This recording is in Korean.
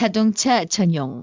자동차 전용.